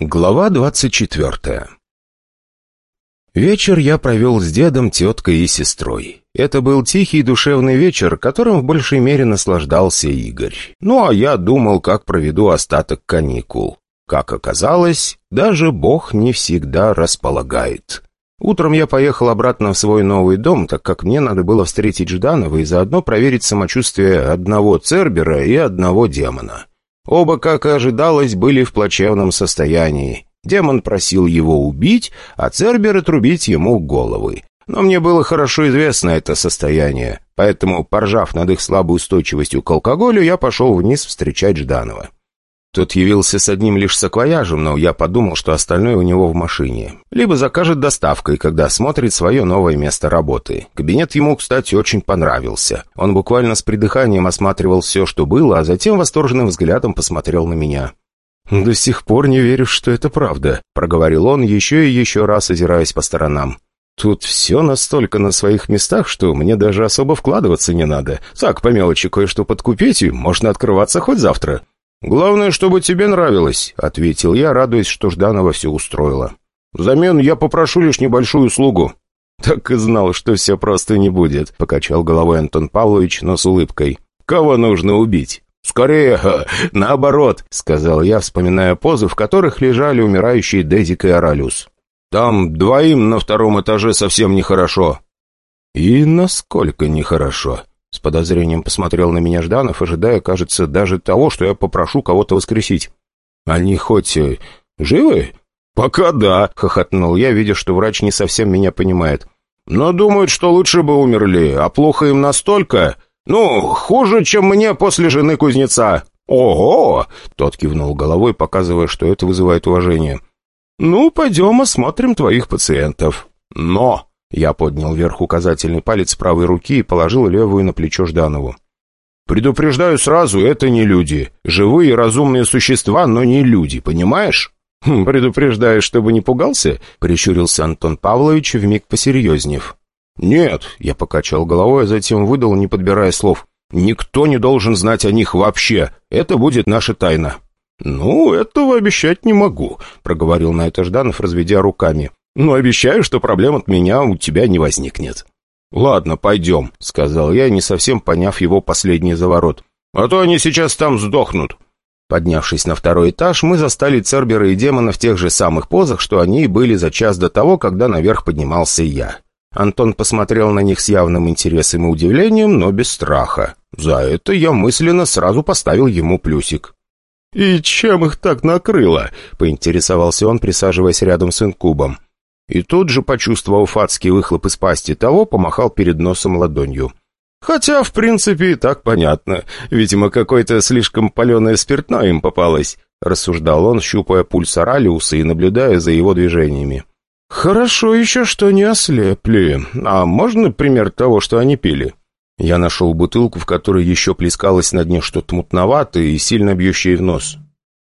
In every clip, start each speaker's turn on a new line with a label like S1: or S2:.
S1: Глава двадцать четвертая Вечер я провел с дедом, теткой и сестрой. Это был тихий душевный вечер, которым в большей мере наслаждался Игорь. Ну, а я думал, как проведу остаток каникул. Как оказалось, даже Бог не всегда располагает. Утром я поехал обратно в свой новый дом, так как мне надо было встретить Жданова и заодно проверить самочувствие одного Цербера и одного демона. Оба, как и ожидалось, были в плачевном состоянии. Демон просил его убить, а Цербер отрубить ему головы. Но мне было хорошо известно это состояние, поэтому, поржав над их слабой устойчивостью к алкоголю, я пошел вниз встречать Жданова. Тот явился с одним лишь саквояжем, но я подумал, что остальное у него в машине. Либо закажет доставкой, когда осмотрит свое новое место работы. Кабинет ему, кстати, очень понравился. Он буквально с придыханием осматривал все, что было, а затем восторженным взглядом посмотрел на меня. «До сих пор не верю, что это правда», — проговорил он, еще и еще раз озираясь по сторонам. «Тут все настолько на своих местах, что мне даже особо вкладываться не надо. Так, по мелочи кое-что подкупить, и можно открываться хоть завтра». «Главное, чтобы тебе нравилось», — ответил я, радуясь, что Жданова все устроило. «Взамен я попрошу лишь небольшую услугу». «Так и знал, что все просто не будет», — покачал головой Антон Павлович, но с улыбкой. «Кого нужно убить?» «Скорее, наоборот», — сказал я, вспоминая позы, в которых лежали умирающие Дезик и Оралюс. «Там двоим на втором этаже совсем нехорошо». «И насколько нехорошо?» С подозрением посмотрел на меня Жданов, ожидая, кажется, даже того, что я попрошу кого-то воскресить. «Они хоть э, живы?» «Пока да», — хохотнул я, видя, что врач не совсем меня понимает. «Но думают, что лучше бы умерли, а плохо им настолько. Ну, хуже, чем мне после жены кузнеца». «Ого!» — тот кивнул головой, показывая, что это вызывает уважение. «Ну, пойдем осмотрим твоих пациентов». «Но!» Я поднял вверх указательный палец правой руки и положил левую на плечо Жданову. «Предупреждаю сразу, это не люди. Живые разумные существа, но не люди, понимаешь?» хм, «Предупреждаю, чтобы не пугался?» — прищурился Антон Павлович, вмиг посерьезнев. «Нет», — я покачал головой, а затем выдал, не подбирая слов. «Никто не должен знать о них вообще. Это будет наша тайна». «Ну, этого обещать не могу», — проговорил на это Жданов, разведя руками. Но обещаю, что проблем от меня у тебя не возникнет». «Ладно, пойдем», — сказал я, не совсем поняв его последний заворот. «А то они сейчас там сдохнут». Поднявшись на второй этаж, мы застали Цербера и демона в тех же самых позах, что они и были за час до того, когда наверх поднимался я. Антон посмотрел на них с явным интересом и удивлением, но без страха. За это я мысленно сразу поставил ему плюсик. «И чем их так накрыло?» — поинтересовался он, присаживаясь рядом с инкубом. И тут же, почувствовав адский выхлоп из пасти того, помахал перед носом ладонью. Хотя, в принципе, и так понятно. Видимо, какое-то слишком паленое спиртное им попалось, рассуждал он, щупая пульс Оралиуса и наблюдая за его движениями. «Хорошо еще, что не ослепли. А можно пример того, что они пили?» Я нашел бутылку, в которой еще плескалось на дне что-то мутноватое и сильно бьющее в нос.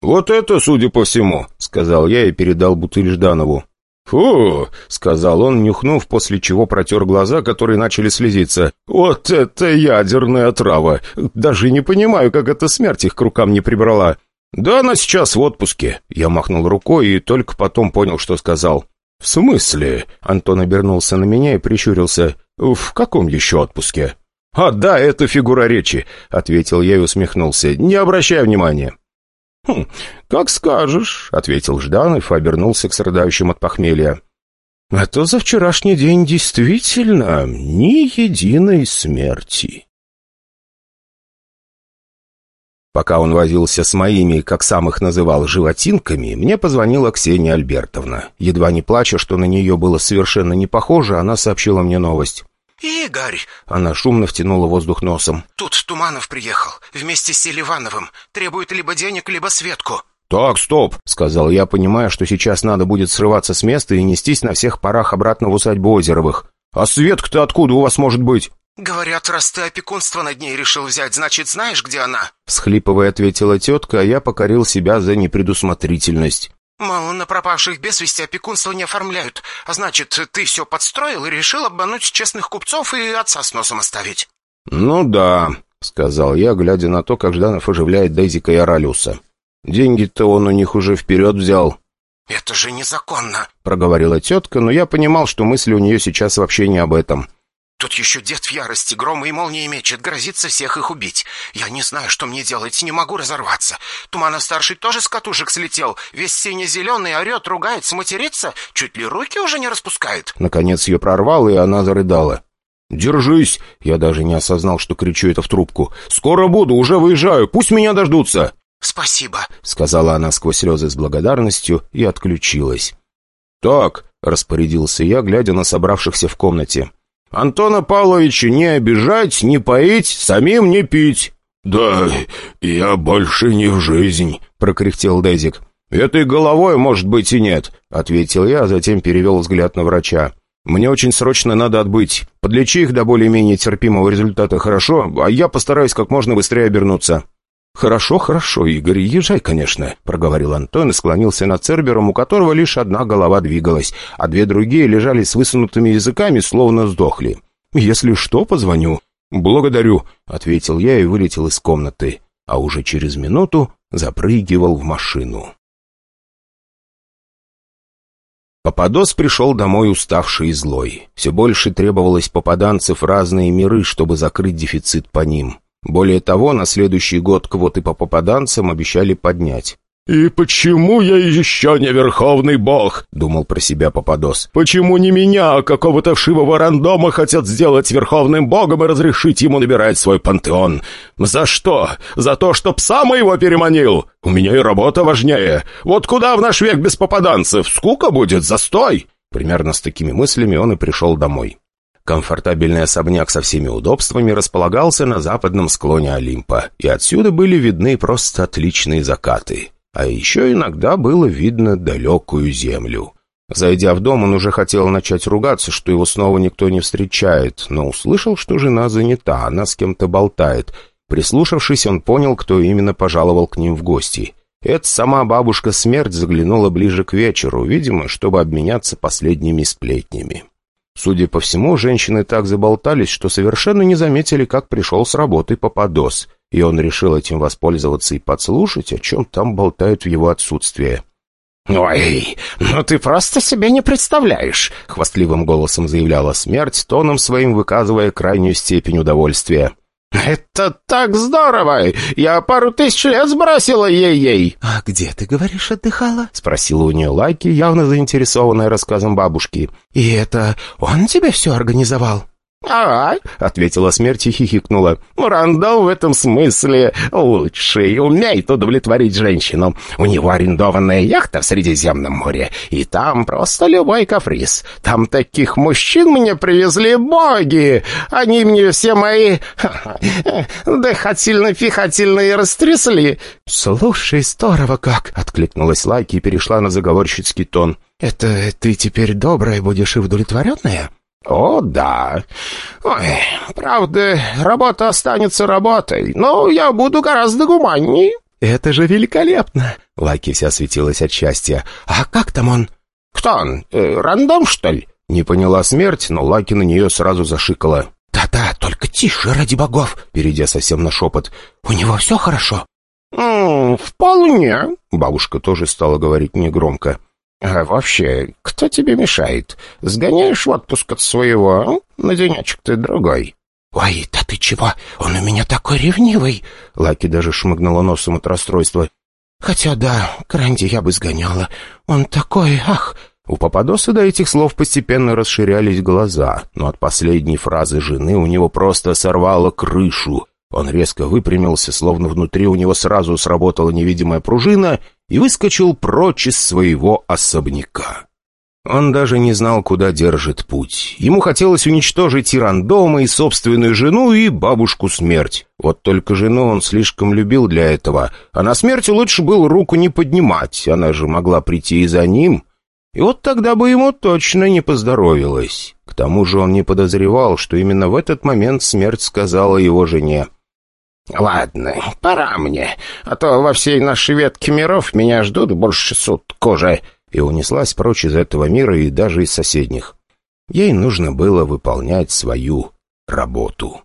S1: «Вот это, судя по всему», — сказал я и передал бутыль Жданову. «Фу!» — сказал он, нюхнув, после чего протер глаза, которые начали слезиться. «Вот это ядерная трава! Даже не понимаю, как эта смерть их к рукам не прибрала!» «Да она сейчас в отпуске!» Я махнул рукой и только потом понял, что сказал. «В смысле?» — Антон обернулся на меня и прищурился. «В каком еще отпуске?» «А, да, это фигура речи», — ответил я и усмехнулся. «Не обращай внимания». «Хм, как скажешь», — ответил Жданов и обернулся к страдающим от похмелья. «А то за вчерашний день действительно ни единой смерти». Пока он возился с моими, как сам их называл, животинками, мне позвонила Ксения Альбертовна. Едва не плача, что на нее было совершенно не похоже, она сообщила мне новость.
S2: «Игорь!»
S1: Она шумно втянула воздух носом.
S2: «Тут Туманов приехал, вместе с Селивановым. Требует либо денег, либо Светку».
S1: «Так, стоп!» — сказал я, понимая, что сейчас надо будет срываться с места и нестись на всех парах обратно в усадьбу Озеровых. «А Светка-то откуда у вас может быть?»
S2: «Говорят, раз ты опекунство над ней решил взять, значит, знаешь, где она?»
S1: Всхлипывая, ответила тетка, а я покорил себя за непредусмотрительность.
S2: Мало на пропавших без вести опекунство не оформляют. А значит, ты все подстроил и решил обмануть честных купцов и отца с носом оставить?»
S1: «Ну да», — сказал я, глядя на то, как Жданов оживляет Дейзика и Оралюса. «Деньги-то он у них уже вперед взял».
S2: «Это же незаконно!»
S1: — проговорила тетка, но я понимал, что мысли у нее сейчас вообще не об этом.
S2: «Тут еще дед в ярости, громы и молнии мечет, грозится всех их убить. Я не знаю, что мне делать, не могу разорваться. Туманов-старший тоже с катушек слетел, весь сине-зеленый, орет, ругается, матерится, чуть ли руки уже не распускает».
S1: Наконец ее прорвало, и она зарыдала. «Держись!» Я даже не осознал, что кричу это в трубку. «Скоро буду, уже выезжаю, пусть меня дождутся!»
S2: «Спасибо», —
S1: сказала она сквозь слезы с благодарностью и отключилась. «Так», — распорядился я, глядя на собравшихся в комнате. «Антона Павловича не обижать, не поить, самим не пить».
S3: «Да, я больше не в жизнь», —
S1: прокряхтел Дезик. «Этой головой, может быть, и нет», — ответил я, а затем перевел взгляд на врача. «Мне очень срочно надо отбыть. Подлечи их до более-менее терпимого результата хорошо, а я постараюсь как можно быстрее обернуться». «Хорошо, хорошо, Игорь, езжай, конечно», — проговорил Антон и склонился над Цербером, у которого лишь одна голова двигалась, а две другие лежали с высунутыми языками, словно сдохли. «Если что, позвоню». «Благодарю», — ответил я и вылетел из комнаты, а уже через минуту запрыгивал в машину. Пападос пришел домой уставший и злой. Все больше требовалось попаданцев разные миры, чтобы закрыть дефицит по ним. Более того, на следующий год квоты по попаданцам обещали поднять.
S3: «И почему я еще не верховный бог?» — думал про себя Пападос. «Почему не меня, а какого-то вшивого рандома хотят сделать верховным богом и разрешить ему набирать свой пантеон? За что? За то, что пса моего переманил? У меня и работа важнее. Вот куда в наш век без попаданцев? Скука будет, застой!»
S1: Примерно с такими мыслями он и пришел домой. Комфортабельный особняк со всеми удобствами располагался на западном склоне Олимпа, и отсюда были видны просто отличные закаты. А еще иногда было видно далекую землю. Зайдя в дом, он уже хотел начать ругаться, что его снова никто не встречает, но услышал, что жена занята, она с кем-то болтает. Прислушавшись, он понял, кто именно пожаловал к ним в гости. Это сама бабушка Смерть заглянула ближе к вечеру, видимо, чтобы обменяться последними сплетнями. Судя по всему, женщины так заболтались, что совершенно не заметили, как пришел с работы Пападос и он решил этим воспользоваться и подслушать, о чем там болтают в его отсутствие.
S2: «Ой, ну ты просто себе не представляешь!» — хвастливым голосом заявляла смерть, тоном своим выказывая крайнюю степень удовольствия. «Это так здорово! Я пару тысяч лет сбросила ей-ей!»
S4: «А где, ты говоришь, отдыхала?»
S1: — спросила у нее Лайки, явно заинтересованная рассказом бабушки.
S4: «И это он тебе все организовал?»
S2: «Ага», — ответила смерть и хихикнула. «Рандall в этом смысле лучший, умеет удовлетворить женщину. У него арендованная яхта в Средиземном море, и там просто любой каприз. Там таких мужчин мне привезли боги. Они мне все мои дыхательно-пихательные растрясли».
S4: «Слушай, здорово как!» — откликнулась Лайки и перешла на заговорщицкий тон. «Это ты теперь добрая будешь и удовлетворенная?»
S2: «О, да. Ой, правда, работа останется работой, но я буду гораздо гуманней».
S4: «Это же великолепно!» Лаки вся светилась от счастья. «А как там он?»
S2: «Кто он? Э, рандом, что ли?»
S1: Не поняла смерть, но Лаки на нее сразу зашикала.
S4: «Да-да, только тише, ради богов!» Перейдя совсем на шепот. «У него все хорошо?»
S2: «М -м, «Вполне».
S1: Бабушка тоже стала говорить негромко.
S2: «А вообще, кто тебе мешает? Сгоняешь в отпуск от своего, а? на денечек ты другой».
S4: «Ой, да ты чего? Он у меня такой ревнивый!»
S1: Лаки даже шмыгнула носом от расстройства.
S4: «Хотя да, Кранди я бы сгоняла. Он такой, ах!»
S1: У Пападоса до этих слов постепенно расширялись глаза, но от последней фразы жены у него просто сорвало крышу. Он резко выпрямился, словно внутри у него сразу сработала невидимая пружина и выскочил прочь из своего особняка. Он даже не знал, куда держит путь. Ему хотелось уничтожить и рандома, и собственную жену, и бабушку смерть. Вот только жену он слишком любил для этого, а на смерти лучше было руку не поднимать, она же могла прийти и за ним. И вот тогда бы ему точно не поздоровилось. К тому же он не подозревал, что именно в этот момент смерть сказала его жене.
S2: «Ладно, пора мне, а то во всей нашей ветке миров меня ждут больше суток уже».
S1: И унеслась прочь из этого мира и даже из соседних. Ей нужно было выполнять свою работу.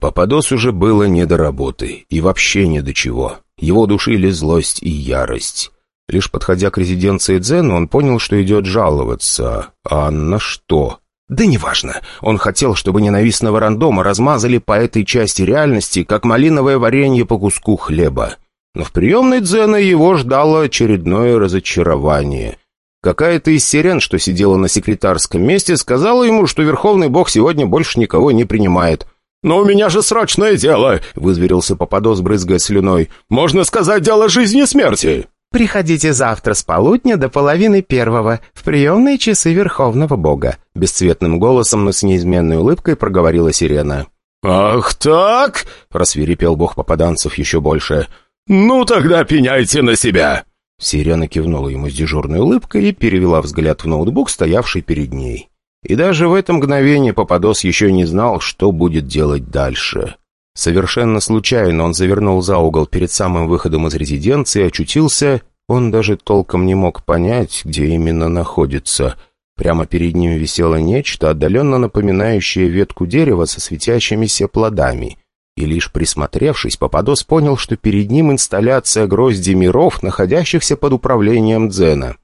S1: Попадос уже было не до работы и вообще не до чего. Его душили злость и ярость. Лишь подходя к резиденции Дзена, он понял, что идет жаловаться. А на что? Да неважно. Он хотел, чтобы ненавистного рандома размазали по этой части реальности, как малиновое варенье по куску хлеба. Но в приемной Дзена его ждало очередное разочарование. Какая-то из сирен, что сидела на секретарском месте, сказала ему, что Верховный Бог сегодня больше никого не принимает.
S3: «Но у меня же срочное дело!» — вызверился Попадос, брызгая слюной. «Можно сказать, дело жизни и смерти!»
S4: «Приходите завтра с полудня до половины первого в приемные часы Верховного Бога», бесцветным голосом, но с неизменной улыбкой проговорила сирена.
S3: «Ах так!» — просвирепел бог попаданцев еще больше. «Ну тогда пеняйте на себя!»
S1: Сирена кивнула ему с дежурной улыбкой и перевела взгляд в ноутбук, стоявший перед ней. И даже в это мгновение Попадос еще не знал, что будет делать дальше. Совершенно случайно он завернул за угол перед самым выходом из резиденции, очутился... Он даже толком не мог понять, где именно находится. Прямо перед ним висело нечто, отдаленно напоминающее ветку дерева со светящимися плодами. И лишь присмотревшись, Попадос понял, что перед ним инсталляция грозди миров, находящихся под управлением Дзена.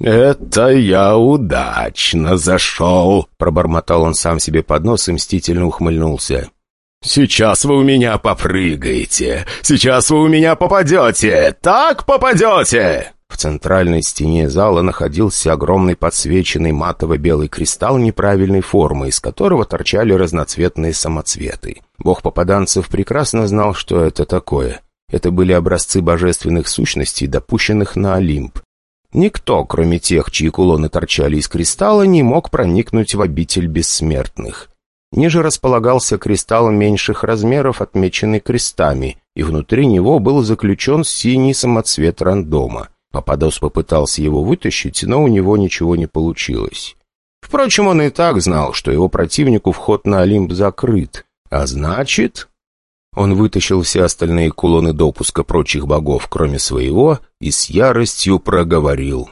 S3: «Это я удачно зашел», —
S1: пробормотал он сам себе под нос и мстительно ухмыльнулся.
S3: «Сейчас вы у меня попрыгаете! Сейчас вы у меня попадете! Так попадете!»
S1: В центральной стене зала находился огромный подсвеченный матово-белый кристалл неправильной формы, из которого торчали разноцветные самоцветы. Бог попаданцев прекрасно знал, что это такое. Это были образцы божественных сущностей, допущенных на Олимп. Никто, кроме тех, чьи кулоны торчали из кристалла, не мог проникнуть в обитель бессмертных. Ниже располагался кристалл меньших размеров, отмеченный крестами, и внутри него был заключен синий самоцвет рандома. Пападос попытался его вытащить, но у него ничего не получилось. Впрочем, он и так знал, что его противнику вход на Олимп закрыт, а значит... Он вытащил все остальные кулоны допуска прочих богов, кроме своего, и с яростью проговорил.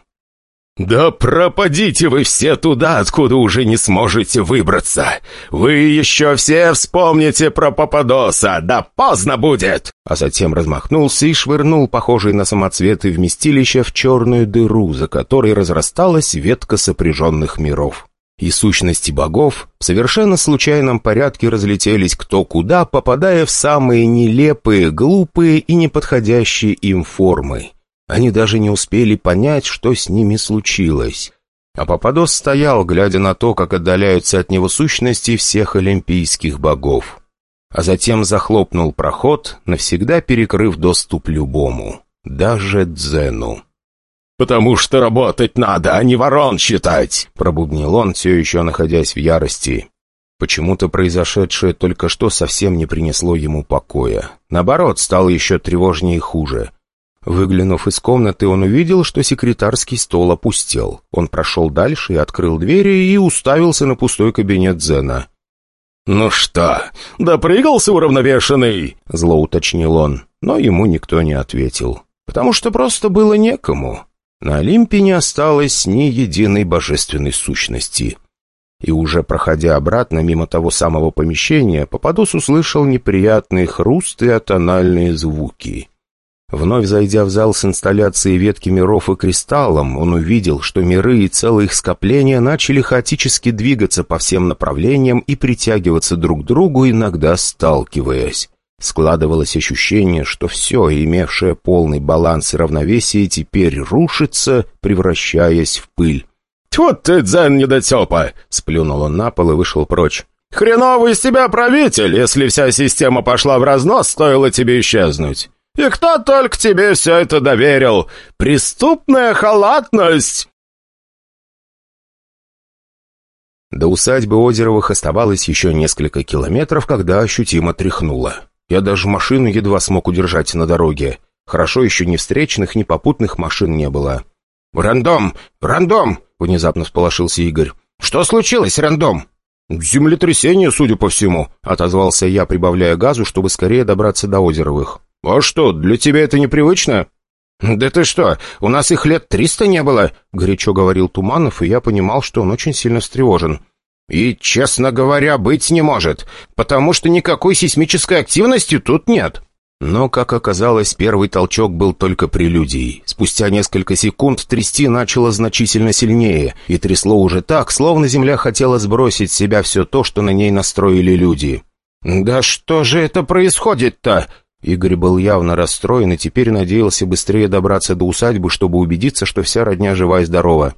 S3: «Да пропадите вы все туда, откуда уже не сможете выбраться! Вы еще все вспомните про Пападоса, да поздно будет!»
S1: А затем размахнулся и швырнул похожий на самоцветы вместилища в черную дыру, за которой разрасталась ветка сопряженных миров. И сущности богов в совершенно случайном порядке разлетелись кто куда, попадая в самые нелепые, глупые и неподходящие им формы. Они даже не успели понять, что с ними случилось. А Пападос стоял, глядя на то, как отдаляются от него сущности всех олимпийских богов. А затем захлопнул проход, навсегда перекрыв доступ любому, даже Дзену.
S3: «Потому что работать надо, а не ворон считать!»
S1: Пробубнил он, все еще находясь в ярости. Почему-то произошедшее только что совсем не принесло ему покоя. Наоборот, стало еще тревожнее и хуже. Выглянув из комнаты, он увидел, что секретарский стол опустел. Он прошел дальше и открыл двери и уставился на пустой кабинет Зена.
S3: «Ну что, допрыгался уравновешенный?» — зло уточнил он, но ему никто не ответил.
S1: Потому что просто было некому. На Олимпе не осталось ни единой божественной сущности. И уже проходя обратно мимо того самого помещения, Попадос услышал неприятные хрусты и атональные звуки. Вновь зайдя в зал с инсталляцией ветки миров и кристаллом, он увидел, что миры и целые их скопления начали хаотически двигаться по всем направлениям и притягиваться друг к другу, иногда сталкиваясь. Складывалось ощущение, что все, имевшее полный баланс и равновесие, теперь рушится, превращаясь в пыль.
S3: «Тьфу ты, дзен недотепа!» — сплюнул он на пол и вышел прочь. «Хреновый из тебя правитель! Если вся система пошла в разнос, стоило тебе исчезнуть!» И кто только тебе все это доверил? Преступная халатность!»
S1: До усадьбы Озеровых оставалось еще несколько километров, когда ощутимо тряхнуло. Я даже машину едва смог удержать на дороге. Хорошо еще ни встречных, ни попутных машин не было.
S2: «Рандом! Рандом!» — внезапно всполошился Игорь. «Что случилось, Рандом?»
S1: «Землетрясение, судя по всему», — отозвался я, прибавляя газу, чтобы скорее добраться до Озеровых.
S3: «А что, для тебя это непривычно?»
S2: «Да ты что, у нас их лет триста не было», — горячо говорил Туманов, и я понимал, что он очень сильно встревожен. «И, честно говоря, быть не может, потому что никакой сейсмической активности тут нет».
S1: Но, как оказалось, первый толчок был только прелюдией. Спустя несколько секунд трясти начало значительно сильнее, и трясло уже так, словно земля хотела сбросить с себя все то, что на ней настроили люди. «Да что же это происходит-то?» Игорь был явно расстроен и теперь надеялся быстрее добраться до усадьбы, чтобы убедиться, что вся родня жива и здорова.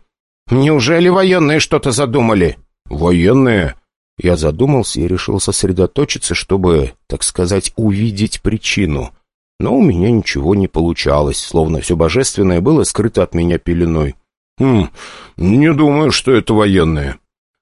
S1: «Неужели военные что-то задумали?»
S3: «Военные?»
S1: Я задумался и решил сосредоточиться, чтобы, так сказать, увидеть причину. Но у меня ничего не получалось, словно все божественное было скрыто от меня пеленой.
S3: «Хм, не думаю, что это военные».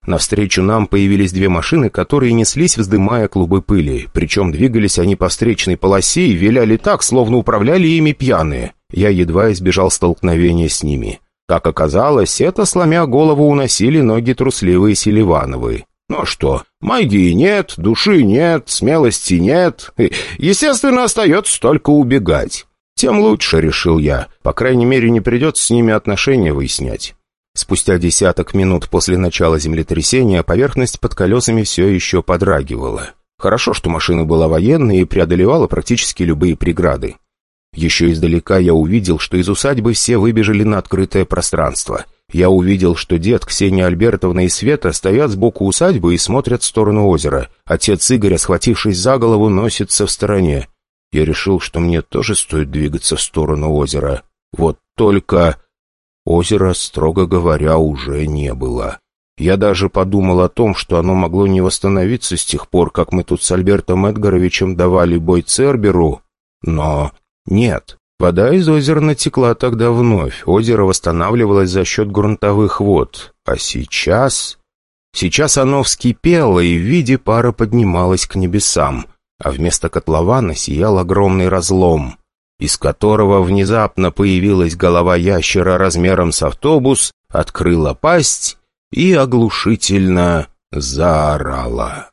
S1: Навстречу нам появились две машины, которые неслись, вздымая клубы пыли. Причем двигались они по встречной полосе и виляли так, словно управляли ими пьяные. Я едва избежал столкновения с ними. Как оказалось, это, сломя голову, уносили ноги трусливые Селивановы. Ну что, магии нет, души нет, смелости нет. Естественно, остается только убегать. Тем лучше, решил я. По крайней мере, не придется с ними отношения выяснять. Спустя десяток минут после начала землетрясения поверхность под колесами все еще подрагивала. Хорошо, что машина была военной и преодолевала практически любые преграды. Еще издалека я увидел, что из усадьбы все выбежали на открытое пространство — я увидел, что дед, Ксения Альбертовна и Света стоят сбоку усадьбы и смотрят в сторону озера. Отец Игоря, схватившись за голову, носится в стороне. Я решил, что мне тоже стоит двигаться в сторону озера. Вот только... Озера, строго говоря, уже не было. Я даже подумал о том, что оно могло не восстановиться с тех пор, как мы тут с Альбертом Эдгаровичем давали бой Церберу. Но нет. Вода из озера натекла тогда вновь. Озеро восстанавливалось за счет грунтовых вод. А сейчас... Сейчас оно вскипело и в виде пара поднималось к небесам, а вместо котлована сиял огромный разлом, из которого внезапно появилась голова ящера размером с автобус, открыла пасть и оглушительно заорала.